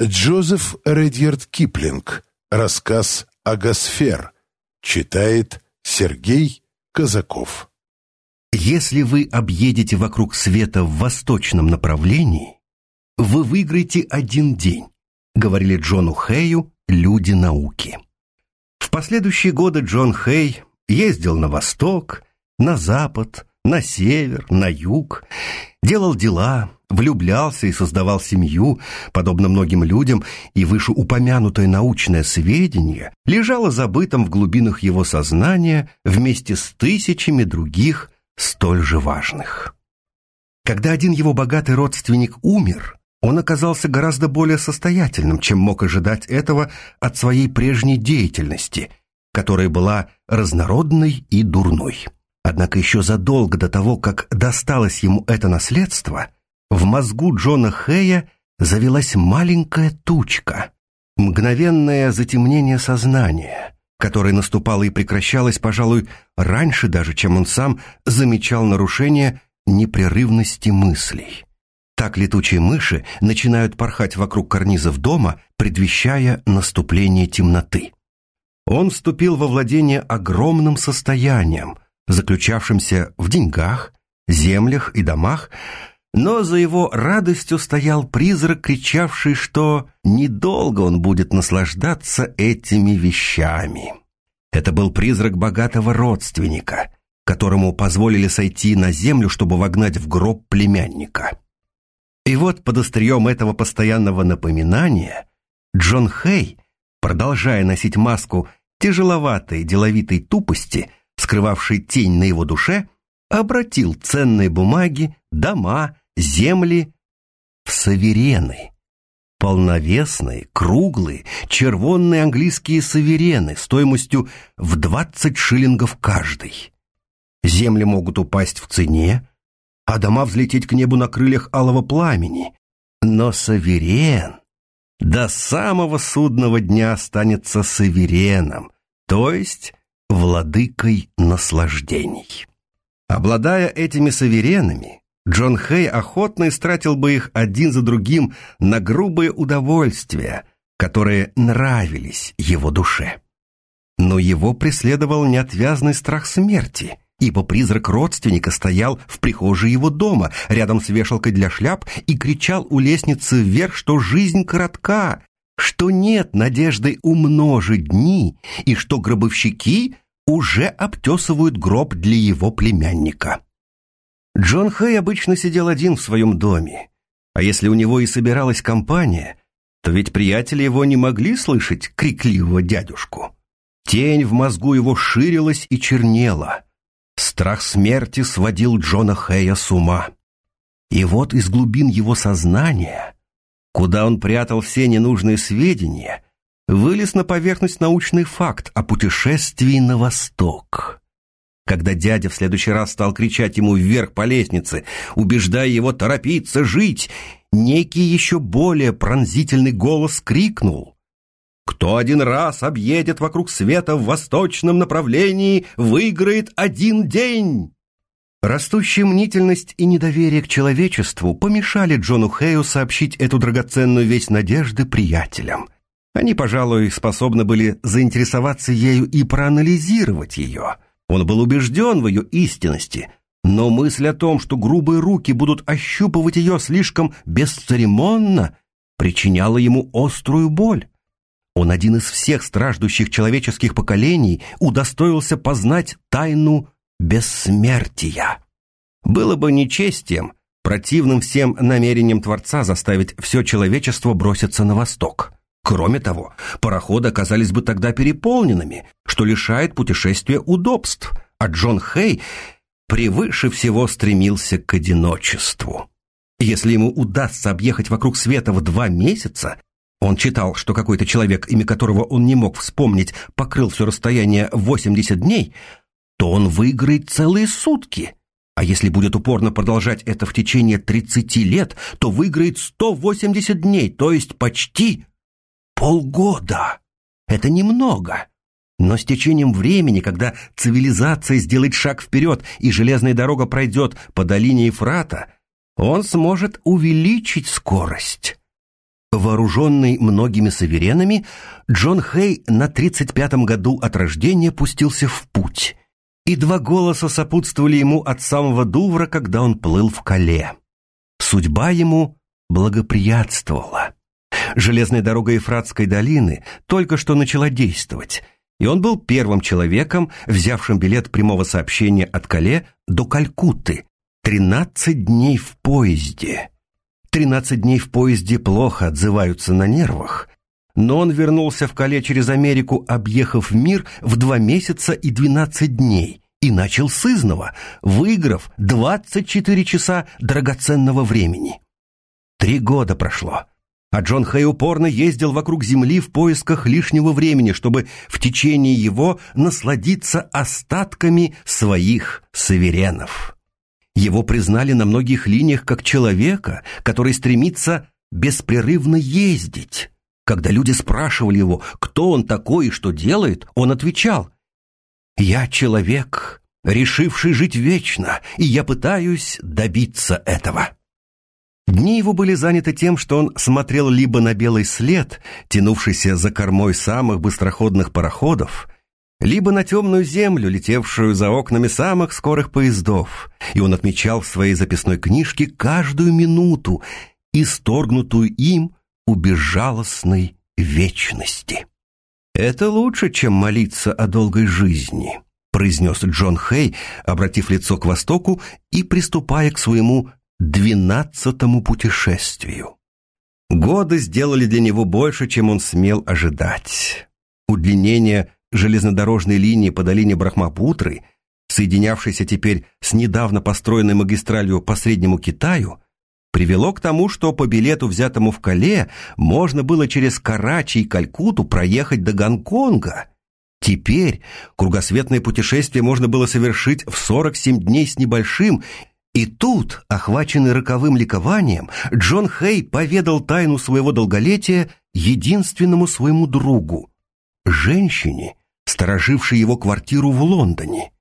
Джозеф Редьярд Киплинг. Рассказ «Агосфер». Читает Сергей Казаков. Если вы объедете вокруг света в восточном направлении, вы выиграете один день, говорили Джону Хэю люди науки. В последующие годы Джон Хэй ездил на восток, на запад, на север, на юг, делал дела, влюблялся и создавал семью, подобно многим людям, и вышеупомянутое научное сведение лежало забытым в глубинах его сознания вместе с тысячами других столь же важных. Когда один его богатый родственник умер, он оказался гораздо более состоятельным, чем мог ожидать этого от своей прежней деятельности, которая была разнородной и дурной. Однако еще задолго до того, как досталось ему это наследство, в мозгу Джона Хэя завелась маленькая тучка, мгновенное затемнение сознания, которое наступало и прекращалось, пожалуй, раньше даже, чем он сам замечал нарушение непрерывности мыслей. Так летучие мыши начинают порхать вокруг карнизов дома, предвещая наступление темноты. Он вступил во владение огромным состоянием, заключавшимся в деньгах, землях и домах, но за его радостью стоял призрак, кричавший, что недолго он будет наслаждаться этими вещами. Это был призрак богатого родственника, которому позволили сойти на землю, чтобы вогнать в гроб племянника. И вот под острием этого постоянного напоминания Джон Хей, продолжая носить маску тяжеловатой деловитой тупости, скрывавшей тень на его душе, обратил ценные бумаги, дома, земли в саверены. Полновесные, круглые, червонные английские саверены стоимостью в 20 шиллингов каждый. Земли могут упасть в цене, а дома взлететь к небу на крыльях алого пламени. Но саверен до самого судного дня останется савереном, то есть владыкой наслаждений. Обладая этими саверенами, Джон Хей охотно истратил бы их один за другим на грубые удовольствия, которые нравились его душе. Но его преследовал неотвязный страх смерти, ибо призрак родственника стоял в прихожей его дома, рядом с вешалкой для шляп, и кричал у лестницы вверх, что жизнь коротка, что нет надежды умножить дни, и что гробовщики уже обтесывают гроб для его племянника. Джон Хэй обычно сидел один в своем доме, а если у него и собиралась компания, то ведь приятели его не могли слышать крикливого дядюшку. Тень в мозгу его ширилась и чернела. Страх смерти сводил Джона Хэя с ума. И вот из глубин его сознания, куда он прятал все ненужные сведения, вылез на поверхность научный факт о путешествии на восток. Когда дядя в следующий раз стал кричать ему вверх по лестнице, убеждая его торопиться жить, некий еще более пронзительный голос крикнул. «Кто один раз объедет вокруг света в восточном направлении, выиграет один день!» Растущая мнительность и недоверие к человечеству помешали Джону Хэю сообщить эту драгоценную весть надежды приятелям. Они, пожалуй, способны были заинтересоваться ею и проанализировать ее – он был убежден в ее истинности, но мысль о том, что грубые руки будут ощупывать ее слишком бесцеремонно, причиняла ему острую боль. Он один из всех страждущих человеческих поколений удостоился познать тайну бессмертия. Было бы нечестием, противным всем намерениям Творца заставить все человечество броситься на восток. Кроме того, пароходы оказались бы тогда переполненными, что лишает путешествия удобств, а Джон Хей превыше всего стремился к одиночеству. Если ему удастся объехать вокруг света в два месяца, он читал, что какой-то человек, имя которого он не мог вспомнить, покрыл все расстояние 80 дней, то он выиграет целые сутки. А если будет упорно продолжать это в течение 30 лет, то выиграет 180 дней, то есть почти Полгода! Это немного. Но с течением времени, когда цивилизация сделает шаг вперед и железная дорога пройдет по долине Ефрата, он сможет увеличить скорость. Вооруженный многими суверенами, Джон Хей на 35-м году от рождения пустился в путь, и два голоса сопутствовали ему от самого Дувра, когда он плыл в Кале. Судьба ему благоприятствовала. Железная дорога Ефратской долины только что начала действовать, и он был первым человеком, взявшим билет прямого сообщения от Кале до Калькутты. 13 дней в поезде. 13 дней в поезде плохо отзываются на нервах, но он вернулся в Кале через Америку, объехав мир в два месяца и 12 дней, и начал с изного, выиграв 24 часа драгоценного времени. Три года прошло, а Джон Хэй упорно ездил вокруг Земли в поисках лишнего времени, чтобы в течение его насладиться остатками своих суверенов. Его признали на многих линиях как человека, который стремится беспрерывно ездить. Когда люди спрашивали его, кто он такой и что делает, он отвечал «Я человек, решивший жить вечно, и я пытаюсь добиться этого». Дни его были заняты тем, что он смотрел либо на белый след, тянувшийся за кормой самых быстроходных пароходов, либо на темную землю, летевшую за окнами самых скорых поездов, и он отмечал в своей записной книжке каждую минуту, исторгнутую им у безжалостной вечности. «Это лучше, чем молиться о долгой жизни», произнес Джон Хей, обратив лицо к востоку и приступая к своему двенадцатому путешествию. Годы сделали для него больше, чем он смел ожидать. Удлинение железнодорожной линии по долине Брахмапутры, соединявшейся теперь с недавно построенной магистралью по Среднему Китаю, привело к тому, что по билету, взятому в Кале, можно было через Карачи и Калькуту проехать до Гонконга. Теперь кругосветное путешествие можно было совершить в 47 дней с небольшим, и тут, охваченный роковым ликованием, Джон Хей поведал тайну своего долголетия единственному своему другу, женщине, сторожившей его квартиру в Лондоне.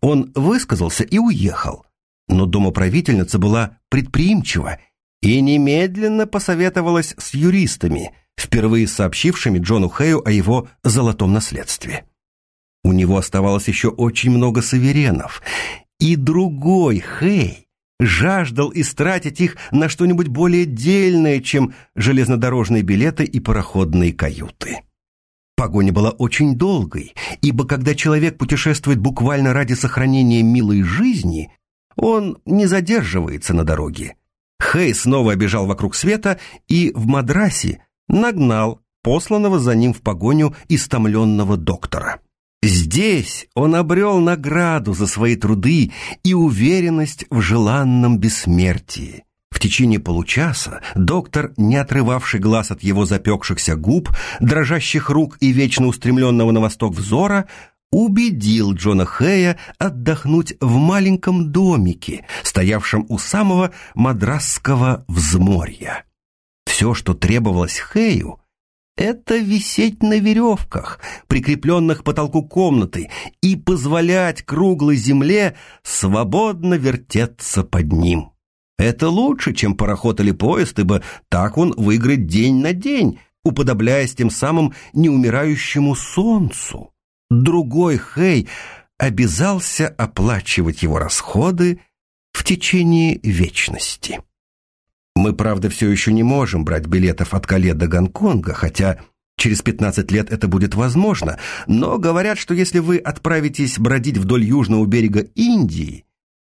Он высказался и уехал, но домоправительница была предприимчива и немедленно посоветовалась с юристами, впервые сообщившими Джону Хэю о его золотом наследстве. У него оставалось еще очень много суверенов, и другой Хэй жаждал истратить их на что-нибудь более дельное, чем железнодорожные билеты и пароходные каюты. Погоня была очень долгой, ибо когда человек путешествует буквально ради сохранения милой жизни, он не задерживается на дороге. Хей снова обежал вокруг света и в Мадрасе нагнал посланного за ним в погоню истомленного доктора. Здесь он обрел награду за свои труды и уверенность в желанном бессмертии. В течение получаса доктор, не отрывавший глаз от его запекшихся губ, дрожащих рук и вечно устремленного на восток взора, убедил Джона Хэя отдохнуть в маленьком домике, стоявшем у самого мадрасского взморья. Все, что требовалось Хэю, это висеть на веревках, прикрепленных к потолку комнаты, и позволять круглой земле свободно вертеться под ним. Это лучше, чем пароход или поезд, ибо так он выиграет день на день, уподобляясь тем самым неумирающему солнцу. Другой Хей обязался оплачивать его расходы в течение вечности. Мы, правда, все еще не можем брать билетов от Кале до Гонконга, хотя через 15 лет это будет возможно, но говорят, что если вы отправитесь бродить вдоль южного берега Индии,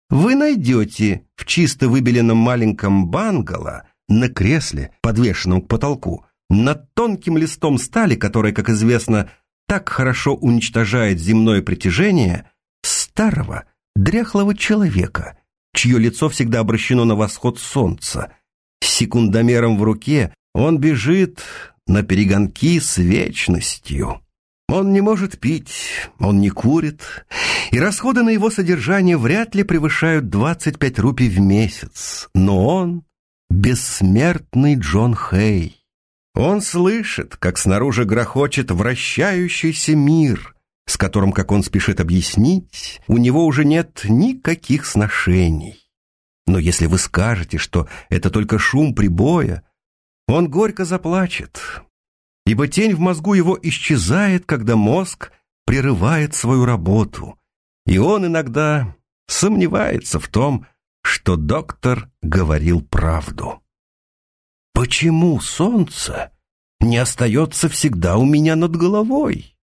вы найдете в чисто выбеленном маленьком бангало на кресле, подвешенном к потолку, над тонким листом стали, который, как известно, так хорошо уничтожает земное притяжение, старого, дряхлого человека, чье лицо всегда обращено на восход солнца – с секундомером в руке он бежит на перегонки с вечностью. Он не может пить, он не курит, и расходы на его содержание вряд ли превышают 25 рупий в месяц. Но он — бессмертный Джон Хей. Он слышит, как снаружи грохочет вращающийся мир, с которым, как он спешит объяснить, у него уже нет никаких сношений. Но если вы скажете, что это только шум прибоя, он горько заплачет, ибо тень в мозгу его исчезает, когда мозг прерывает свою работу, и он иногда сомневается в том, что доктор говорил правду. «Почему солнце не остается всегда у меня над головой?»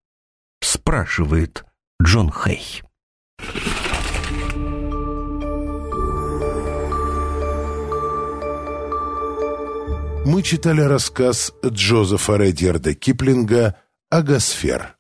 спрашивает Джон Хей. Мы читали рассказ Джозефа Редьярда Киплинга «Агосфер».